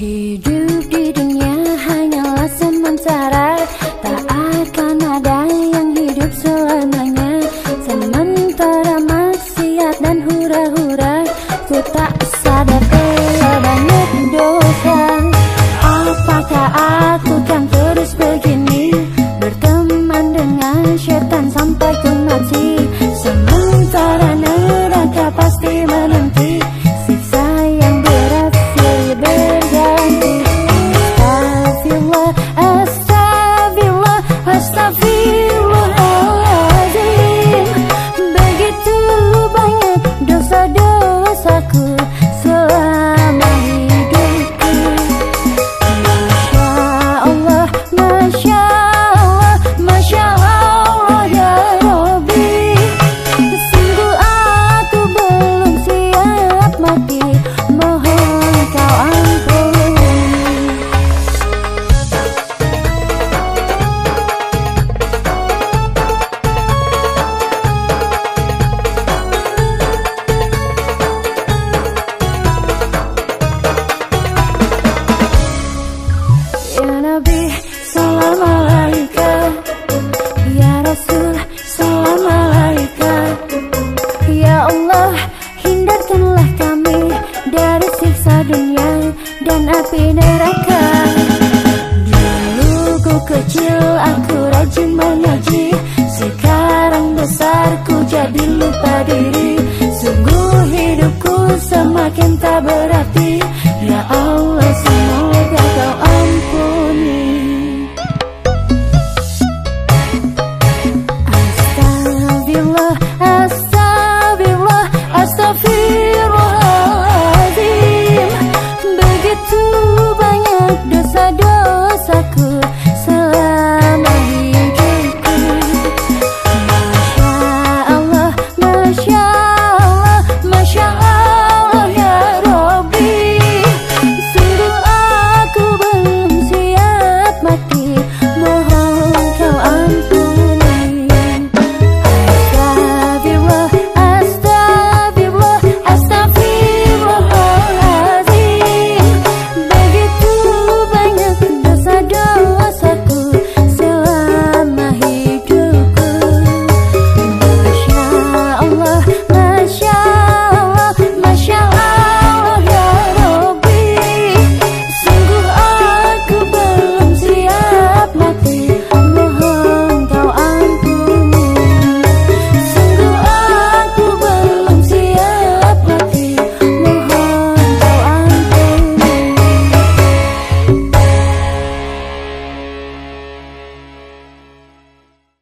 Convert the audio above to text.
He Nabi Salam alaika Ya Rasul Salam alaika Ya Allah Hindarkanlah kami Dari siksa dunia Dan api neraka Dulu ku kecil Aku rajin mengaji Sekarang besar Ku jadi lupa diri Sungguh hidupku Semakin tak berarti Ya Allah